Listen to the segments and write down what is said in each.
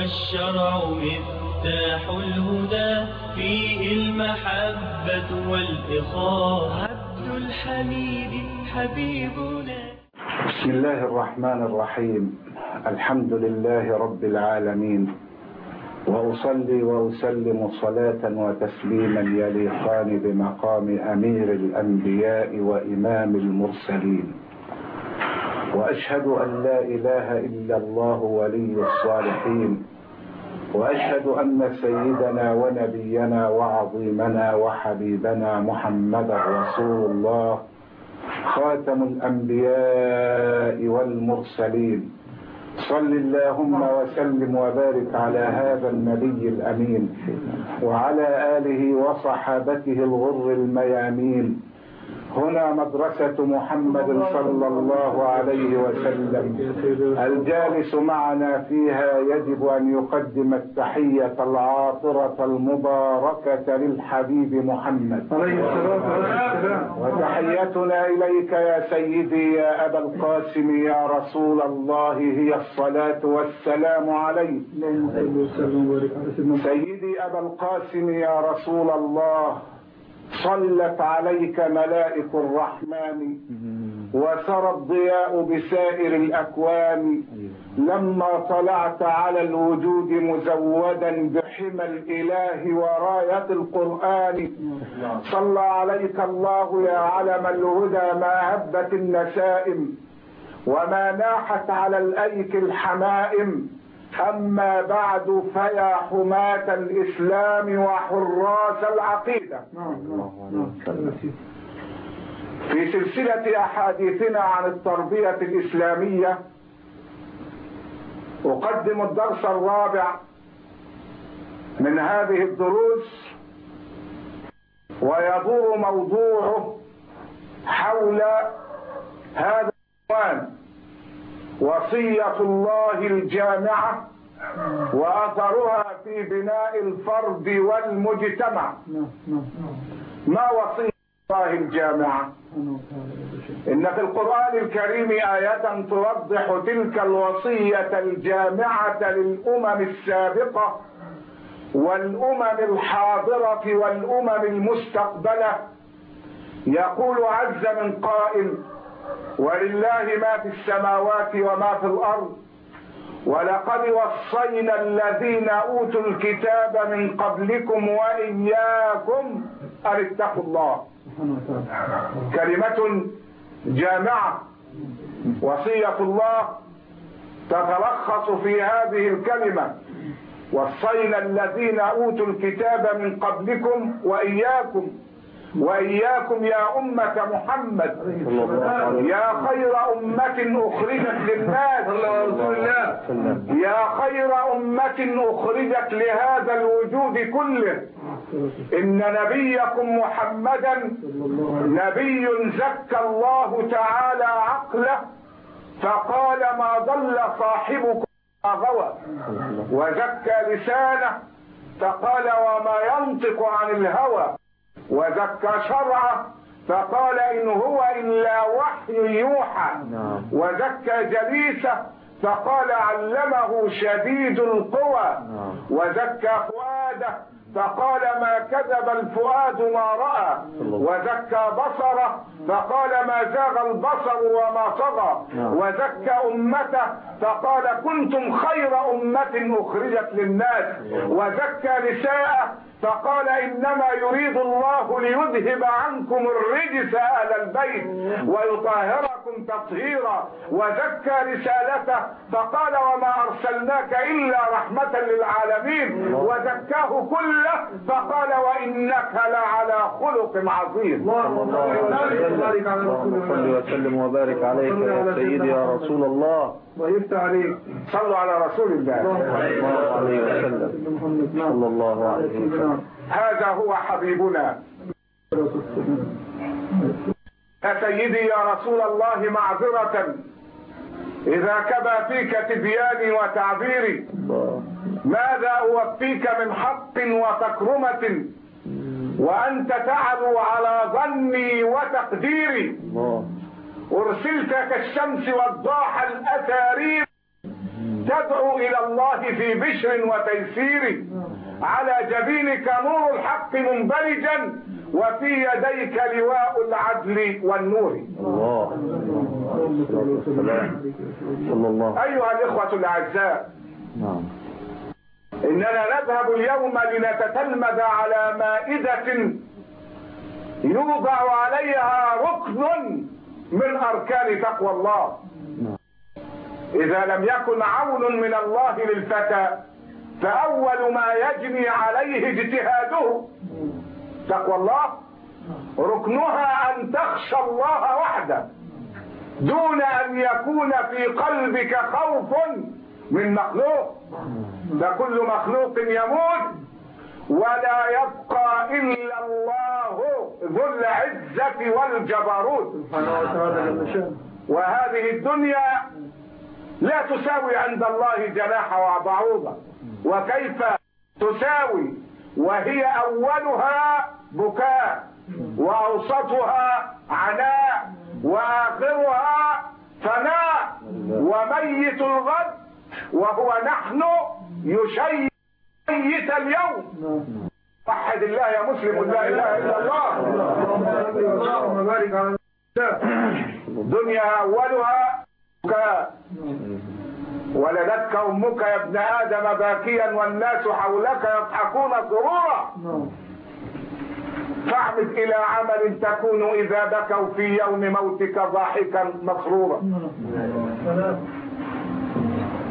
والشرع مفتاح الهدى فيه المحبة والإخاء عبد الحميد حبيبنا. بسم الله الرحمن الرحيم. الحمد لله رب العالمين. وأصلي وأسلم صلاة وتسليما يليقان بمقام أمير الأنبياء وإمام المرسلين. وأشهد أن لا إله إلا الله ولي الصالحين. وأشهد أن سيدنا ونبينا وعظيمنا وحبيبنا محمد رسول الله خاتم الأنبياء والمرسلين. صل اللهم وسلم وبارك على هذا النبي الأمين وعلى آله وصحابته الغر الميامين. هنا مدرسة محمد صلى الله عليه وسلم. الجالس معنا فيها يجب أن يقدم التحية العاطرة المباركة للحبيب محمد. وتحيتنا إليك يا سيدي يا أبا القاسم يا رسول الله. هي الصلاة والسلام عليك. سيدي أبا القاسم يا رسول الله. صلت عليك ملائك الرحمن وسرى الضياء بسائر الأكوان. لما طلعت على الوجود مزودا بحمى الإله وراية القرآن. صلى عليك الله يا علم الهدى ما هبت النسائم وما ناحت على الأيك الحمائم. أما بعد فيا حماة الإسلام وحراس العقيدة. في سلسلة أحاديثنا عن التربية الإسلامية أقدم الدرس الرابع من هذه الدروس ويدور موضوعه حول هذا العنوان. وصية الله الجامعة وأثرها في بناء الفرد والمجتمع. ما وصية الله الجامعة؟ إن في القرآن الكريم آية توضح تلك الوصية الجامعة للأمم السابقة والأمم الحاضرة والأمم المستقبلة. يقول عز من قائل ولله ما في السماوات وما في الأرض. ولقد وصينا الذين أوتوا الكتاب من قبلكم وإياكم أن اتقوا الله. كلمة جامعة وصية الله تتلخص في هذه الكلمة. وصينا الذين أوتوا الكتاب من قبلكم وإياكم وإياكم يا أمة محمد يا خير أمة أخرجت للناس يا خير أمة أخرجت لهذا الوجود كله. إن نبيكم محمدا نبي زكى الله تعالى عقله فقال ما ضل صاحبكم ما غوى وزكى لسانه فقال وما ينطق عن الهوى. وزكى شرعه فقال إن هو إلا وحي يوحى. وزكى جليسه فقال علمه شديد القوى. وزكى فؤاده فقال ما كذب الفؤاد ما رأى وزكى بصره. فقال ما زاغ البصر وما طغى وزكى أمته. فقال كنتم خير أمة أخرجت للناس وزكى نساءه. فقال إنما يريد الله ليذهب عنكم الرجس أهل البيت ويطهركم تطهيرا. وزكى رسالته. فقال وما أرسلناك إلا رحمة للعالمين. وزكاه كله فقال وإنك لعلى خلق عظيم. صل وسلم وبارك عليك يا سيدي يا رسول الله ويفتح عليك صلوا على رسول الله. صلى الله عليه وسلم صلى الله عليه وسلم هذا هو حبيبنا. يا سيدي يا رسول الله معذرة. إذا كبى فيك تبياني وتعبيري. ماذا أوفيك من حق وتكرمة؟ وأنت تعلو على ظني وتقديري. أرسلت كالشمس والضاح الأثارير. تدعو إلى الله في بشر وتيسير. على جبينك نور الحق منبلجا. وفي يديك لواء العدل والنور. الله صلى الله. أيها الإخوة الأعزاء. نعم. إننا نذهب اليوم لنتتلمذ على مائدة يوضع عليها ركن من أركان تقوى الله. إذا لم يكن عون من الله للفتى فأول ما يجني عليه اجتهاده تقوى الله. ركنها أن تخشى الله وحده دون أن يكون في قلبك خوف من مخلوق. فكل مخلوق يموت ولا يبقى إلا الله ذو العزة والجبروت. وهذه الدنيا لا تساوي عند الله جناح بعوضة وكيف تساوي؟ وهي أولها بكاء وأوسطها عناء وآخرها فناء وميت الغد وهو نحن يشيت اليوم. وحد الله يا مسلم لا إله إلا الله. اللهم دنيا أولها. ولدتك أمك يا ابن آدم باكيا والناس حولك يضحكون سرورا. فاعمد إلى عمل تكون إذا بكوا في يوم موتك ضاحكا مسرورا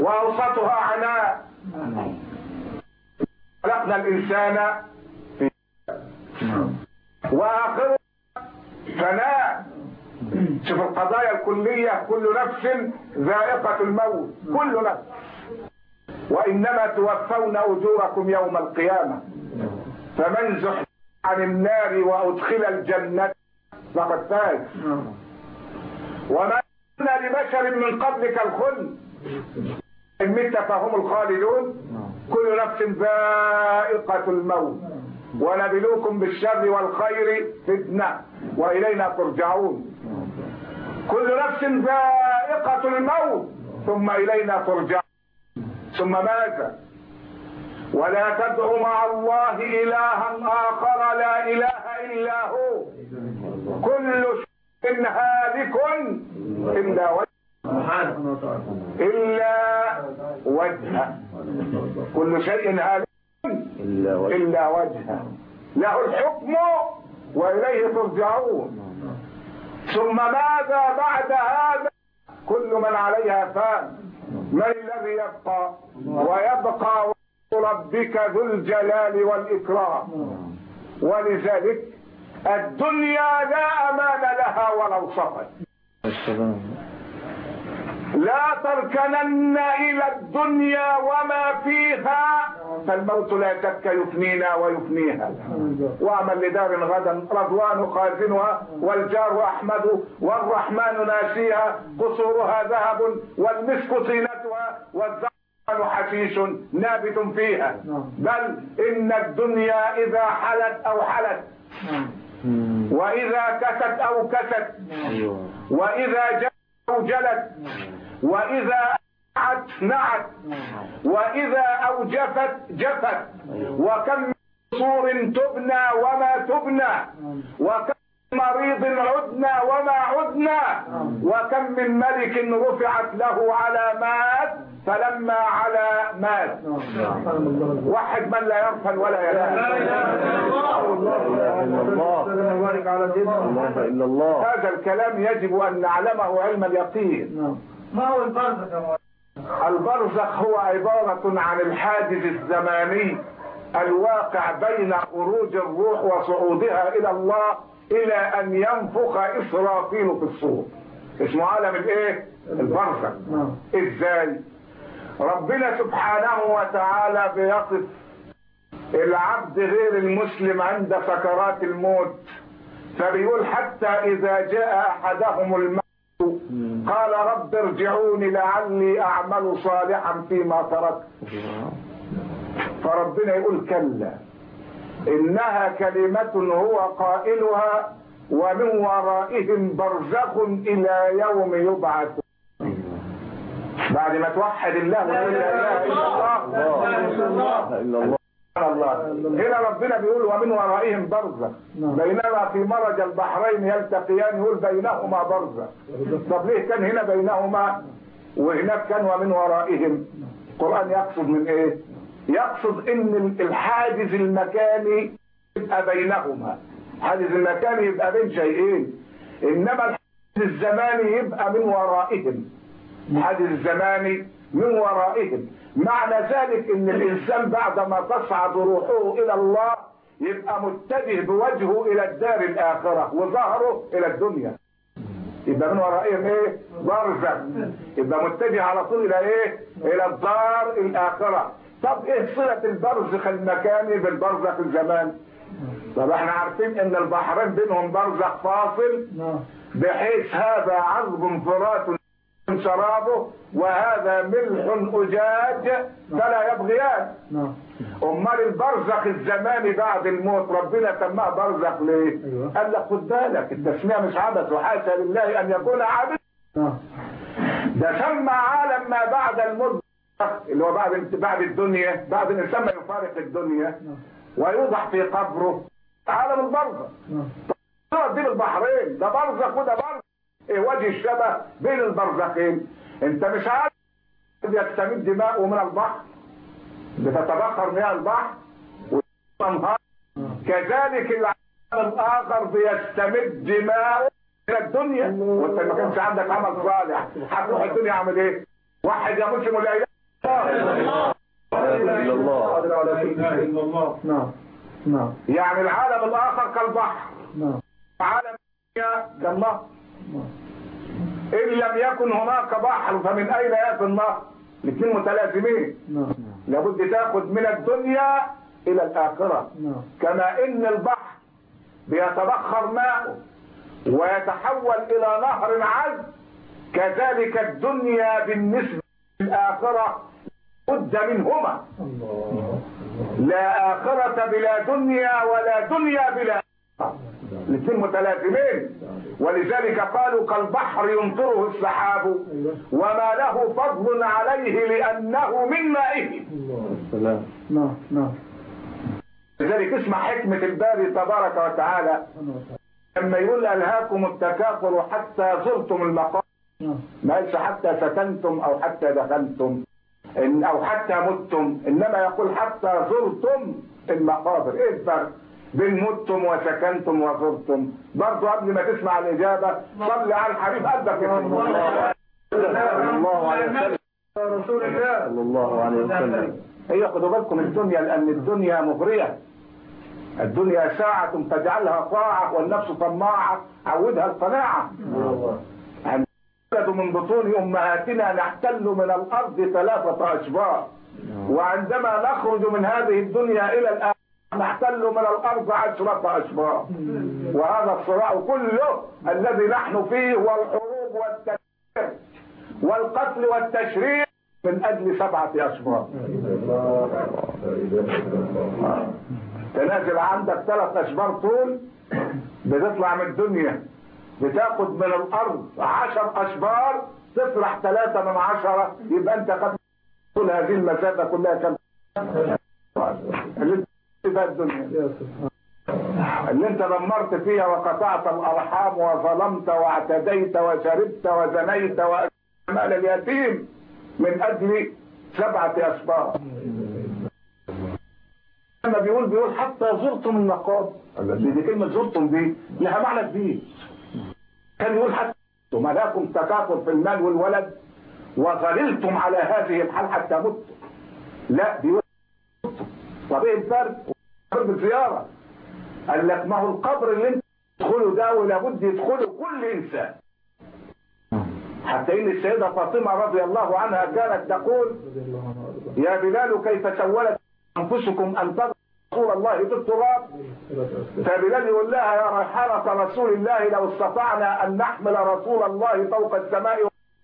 وأوسطها عناء خلقنا الإنسان في واخره فناء شوف القضايا الكلية كل نفس ذائقة الموت كل نفس. وإنما توفون أجوركم يوم القيامة. فمن زحزح عن النار وأدخل الجنة فقد فاز. وما كنا لبشر من قبلك الخلد. إن مت فهم الخالدون؟ كل نفس ذائقة الموت. ونبلوكم بالشر والخير فتنة. وإلينا ترجعون. كل نفس ذائقة الموت. ثم إلينا ترجعون. ثم ماذا؟ ولا تدعوا مع الله إلها آخر. لا إله إلا هو. كل شيء هالك إلا وجهه إلا وجهه كل شيء هالك إلا وجه. إلا وجهه له الحكم وإليه ترجعون. ثم ماذا بعد هذا؟ كل من عليها فان. من الذي يبقى؟ ويبقى ربك ذو الجلال والإكرام. ولذلك الدنيا لا أمان لها ولو صفت السلام لا تركنن إلى الدنيا وما فيها. فالموت لا شك يفنينا ويفنيها. واعمل لدار غدا رضوان خازنها والجار أحمد والرحمن ناسيها قصورها ذهب والمسك طينتها والزعفران حشيش نابت فيها. بل إن الدنيا إذا حلت أو حلت. مم. وإذا كست أو كست. أيوه. وإذا جلت أو جلت وإذا نعت نعت. وإذا أوجفت جفت. وكم من قصور تبنى وما تبنى. وكم مريض عدنا وما عدنا وكم من ملك رفعت له علامات فلما على مات. وحد من لا يغفل ولا ينام. الله. لا إله إلا الله. هذا الكلام يجب أن نعلمه علم اليقين. ما هو البرزخ؟ البرزخ هو عبارة عن الحاجز الزماني الواقع بين خروج الروح وصعودها إلى الله إلى أن ينفخ إسرافيل في الصور. اسمه عالم الإيه؟ البرزخ. إزاي؟ ربنا سبحانه وتعالى بيصف العبد غير المسلم عند سكرات الموت. فبيقول حتى إذا جاء أحدهم الموت قال رب ارجعوني لعلي أعمل صالحا فيما تركت. فربنا يقول كلا. إنها كلمة هو قائلها ومن ورائهم برزخ إلى يوم يبعث. بعد ما توحد الله لا إله إلا الله. الله سبحان الله. هنا ربنا بيقول ومن ورائهم برزخ. بينما في مرج البحرين يلتقيان يقول بينهما برزخ. طب ليه كان هنا بينهما وهناك كان ومن ورائهم؟ القرآن يقصد من إيه؟ يقصد إن الحاجز المكاني يبقى بينهما. حاجز المكاني يبقى بين شيئين. إنما الحاجز الزماني يبقى من ورائهم. الحاجز الزماني من ورائهم. معنى ذلك إن الإنسان بعدما تصعد روحه إلى الله يبقى متجه بوجهه إلى الدار الآخرة وظهره إلى الدنيا. يبقى من ورائهم إيه؟ برزخ يبقى متجه على طول إلى إيه؟ إلى الدار الآخرة. طب إيه صلة البرزخ المكاني بالبرزخ الزماني طب إحنا عارفين إن البحرين بينهم برزخ فاصل بحيث هذا عذب فرات شرابه وهذا ملح أجاج فلا يبغيان. أمال البرزخ الزماني بعد الموت ربنا سماه برزخ ليه؟ أيوة. قال لك خد بالك التسمية مش عبث وحاشا لله أن يكون عبث. ده سمى عالم ما بعد الموت. اللي هو بعد بعد الدنيا بعد الانسان ما يفارق الدنيا ويوضع في قبره عالم البرزخ. طب بين البحرين ده برزخ وده برزخ. إيه وجه الشبه بين البرزخين. انت مش عارف يستمد دماؤه من البحر بتتبخر مياه البحر والانهار كذلك العالم الآخر بيستمد دماؤه من الدنيا. وانت ما كانش عندك عمل صالح. هتروح الدنيا عامل إيه؟ واحد يا مسلم ولا نعم نعم يعني العالم الآخر كالبحر. نعم عالم الدنيا كالنهر. إن لم يكن هناك بحر فمن أين يأتي النهر؟ الاثنين متلازمين. لابد تأخذ من الدنيا إلى الآخرة. نعم كما إن البحر بيتبخر ماءه ويتحول إلى نهر عذب كذلك الدنيا بالنسبة للآخرة. بد منهما. لا آخرة بلا دنيا ولا دنيا بلا آخرة. الاثنين متلازمين. ولذلك قالوا كالبحر يمطره السحاب وما له فضل عليه لأنه من مائه. نعم نعم. لذلك اسمع حكمة الباري تبارك وتعالى. لما يقول ألهاكم التكاثر حتى زرتم المقام. نعم. ما قالش حتى سكنتم أو حتى دخلتم. إن أو حتى متم. إنما يقول حتى زرتم المقابر. إيه الفرق؟ بين متم وسكنتم وزرتم. برضه قبل ما تسمع الإجابة صلي على الحبيب قلبك يا الله عليه وسلم. رسول الله. صلى الله عليه وسلم. هي خدوا بالكم الدنيا لأن الدنيا مغرية. الدنيا ساعة تجعلها طاعة والنفس طماعة عودها القناعة من بطون أمهاتنا نحتل من الأرض ثلاثة أشبار وعندما نخرج من هذه الدنيا إلى الآخرة نحتل من الأرض عشرة أشبار وهذا الصراع كله الذي نحن فيه هو الحروب والتكفير والقتل والتشريع من أجل سبعة أشبار تنازل عندك ثلاث اشبار طول بتطلع من الدنيا. بتاخد من الأرض عشر أشبار تطرح ثلاثة من عشرة يبقى أنت قد طول هذه المسافة كلها كم؟ اللي الدنيا. اللي أنت دمرت فيها وقطعت الأرحام وظلمت واعتديت وشربت وزنيت ومال اليتيم من أجل سبعة أشبار. لما بيقول بيقول حتى زرتم المقام دي كلمة زرتم دي. لها معنى كبير. كان يقول حتى ما لكم تكاثر في المال والولد وظللتم على هذه الحال حتى متم لا بيقول. طب إيه الفرق؟ فرق الزيارة قال لك ما هو القبر اللي أنت تدخله ده ولابد يدخله كل إنسان حتى إن السيدة فاطمة رضي الله عنها كانت تقول يا بلال كيف سولت أنفسكم أن تضع رسول الله في التراب. فبلال يقول لها يا ريحانة رسول الله لو استطعنا أن نحمل رسول الله فوق السماء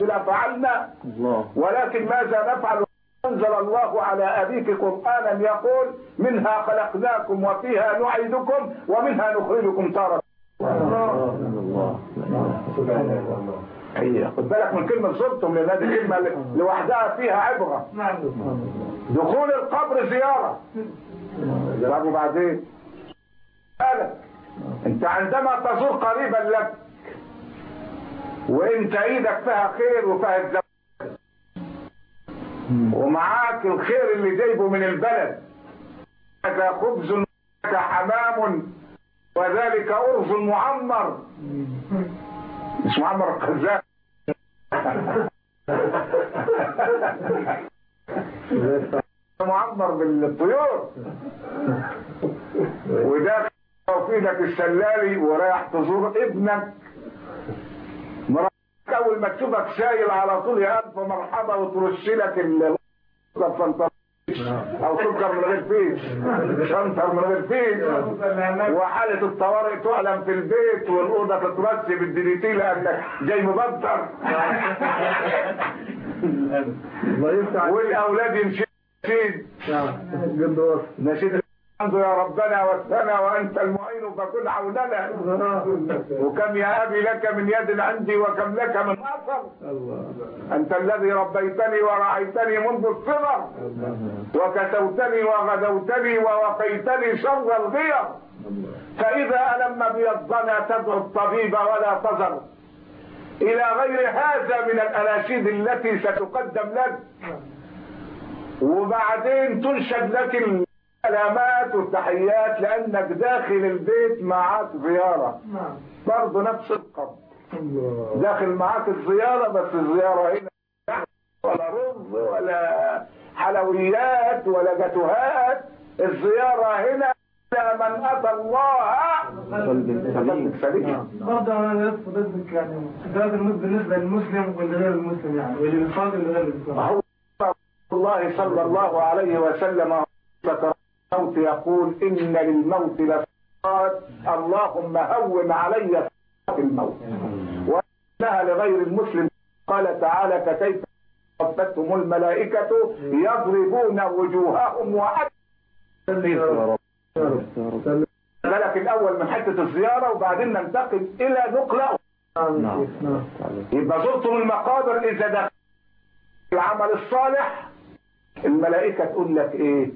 لفعلنا. الله. ولكن ماذا نفعل؟ أنزل الله على أبيك قرآنا يقول منها خلقناكم وفيها نعيدكم ومنها نخرجكم تارة. الله خد بالك من كلمة زرتم لأن هذه كلمة لوحدها فيها عبرة. الله دخول القبر زيارة. طب وبعدين قالك أنت عندما تزور قريبا لك وانت إيدك فيها خير وفيها الزواج ومعاك الخير اللي جايبه من البلد. هذا خبز حمام وذلك أرز معمر. مش معمر القذاب معمر بالطيور. وده في إيدك السلالي ورايح تزور ابنك. مراتك أول ما تشوفك سايل على طول يا ألف مرحبا وترش لك أو سكر من غير فيش. شنطر من غير فيش. وحالة الطوارئ تعلم في البيت والأوضة تترش بالديديتي لأنك جاي مبدر. والأولاد يمشي وصف نشيد الحمد يا ربنا والثنى وأنت المعين فكن عوننا وكم يا أبي لك من يد عندي وكم لك من الله أنت الذي ربيتني ورعيتني منذ الصغر. وكسوتني وغدوتني ووقيتني شر الغير. فإذا ألم بي الظنا تدعو الطبيب ولا تزر. إلى غير هذا من الأناشيد التي ستقدم لك. وبعدين تنشد لك السلامات والتحيات لأنك داخل البيت معاك زيارة. نعم. برضه نفس القبر الله. داخل معاك الزيارة بس الزيارة هنا. ولا رز ولا حلويات ولا جاتوهات. الزيارة هنا من أتى الله. سليم. برضه أنا نفس ضدك يعني ده بالنسبة للمسلم واللي غير المسلم يعني واللي بيصلي واللي غير المسلم الله صلى الله عليه وسلم الموت يقول إن للموت لسكرات اللهم هون علي سكرات الموت. وإنها لغير المسلم. قال تعالى فكيف وفتهم الملائكة يضربون وجوههم وأدبارهم بالك الأول من حتة الزيارة وبعدين ننتقل إلى نقلة. نعم. يبقى زرتم المقابر إذا دخل العمل الصالح. الملائكة تقول لك إيه؟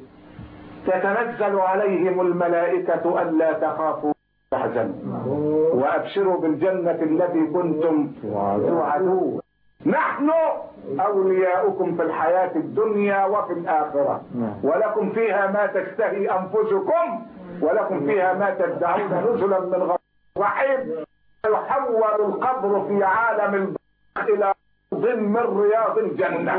تتنزل عليهم الملائكة ألا تخافوا تحزنوا وأبشروا بالجنة التي كنتم توعدون. نحن أولياؤكم في الحياة الدنيا وفي الآخرة. ولكم فيها ما تشتهي أنفسكم. ولكم فيها ما تدعون نزلا من غفور رحيم. يحول القبر في عالم البرزخ إلى روض من رياض الجنة.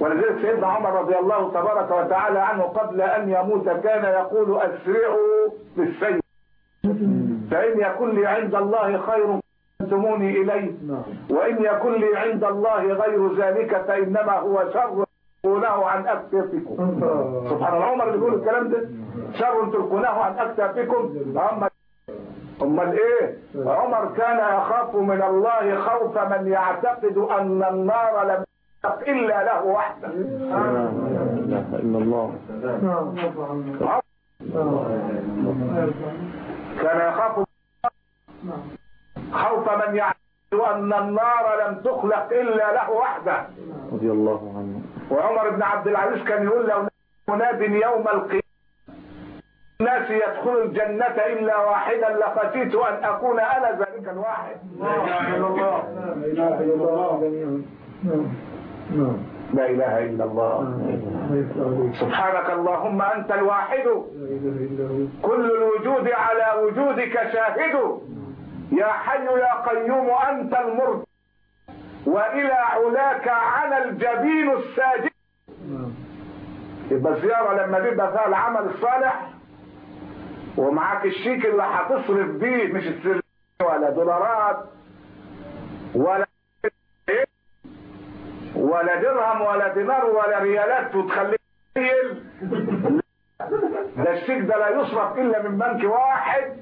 ولذلك سيدنا عمر رضي الله تبارك وتعالى عنه قبل أن يموت كان يقول أسرعوا بالسير فإن يكن لي عند الله خير فانتموني إليه. وإن يكن لي عند الله غير ذلك فإنما هو شر تلقونه عن أكتافكم سبحان الله عمر اللي بيقول الكلام ده. شر تلقونه عن أكتافكم هم أمال إيه؟ عمر كان يخاف من الله خوف من يعتقد أن النار لم إلا له وحده. لا إله إلا الله. كان يخاف خوف من يعتقد أن النار لم تخلق إلا له وحده. رضي الله عنه. وعمر بن عبد العزيز كان يقول لو مناد يوم القيامة الناس يدخل الجنة إلا واحدا لخشيت أن أكون أنا ذلك الواحد. لا إله إلا الله. جميعا نعم. نعم. لا إله إلا الله. عليك سبحانك اللهم أنت الواحد. كل الوجود على وجودك شاهد. يا حي يا قيوم أنت المرد. وإلى علاك على الجبين الساجد. نعم. يبقى الزيارة لما بيبقى فيها العمل الصالح ومعاك الشيك اللي هتصرف بيه مش السر ولا دولارات ولا؟ ولا درهم ولا دينار ولا ريالات وتخليه. ده الشيك ده لا يصرف إلا من بنك واحد.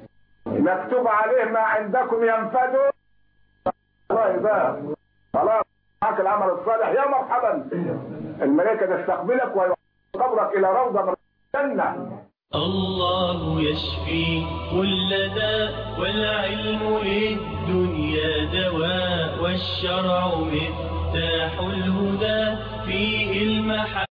مكتوب عليه ما عندكم ينفد والله بقى خلاص. معاك العمل الصالح. يا مرحبا. الملائكة تستقبلك ويقبرك إلى روضة من الجنة. الله يشفي كل داء والعلم للدنيا دواء والشرع مفتاح الهدى فيه المحبة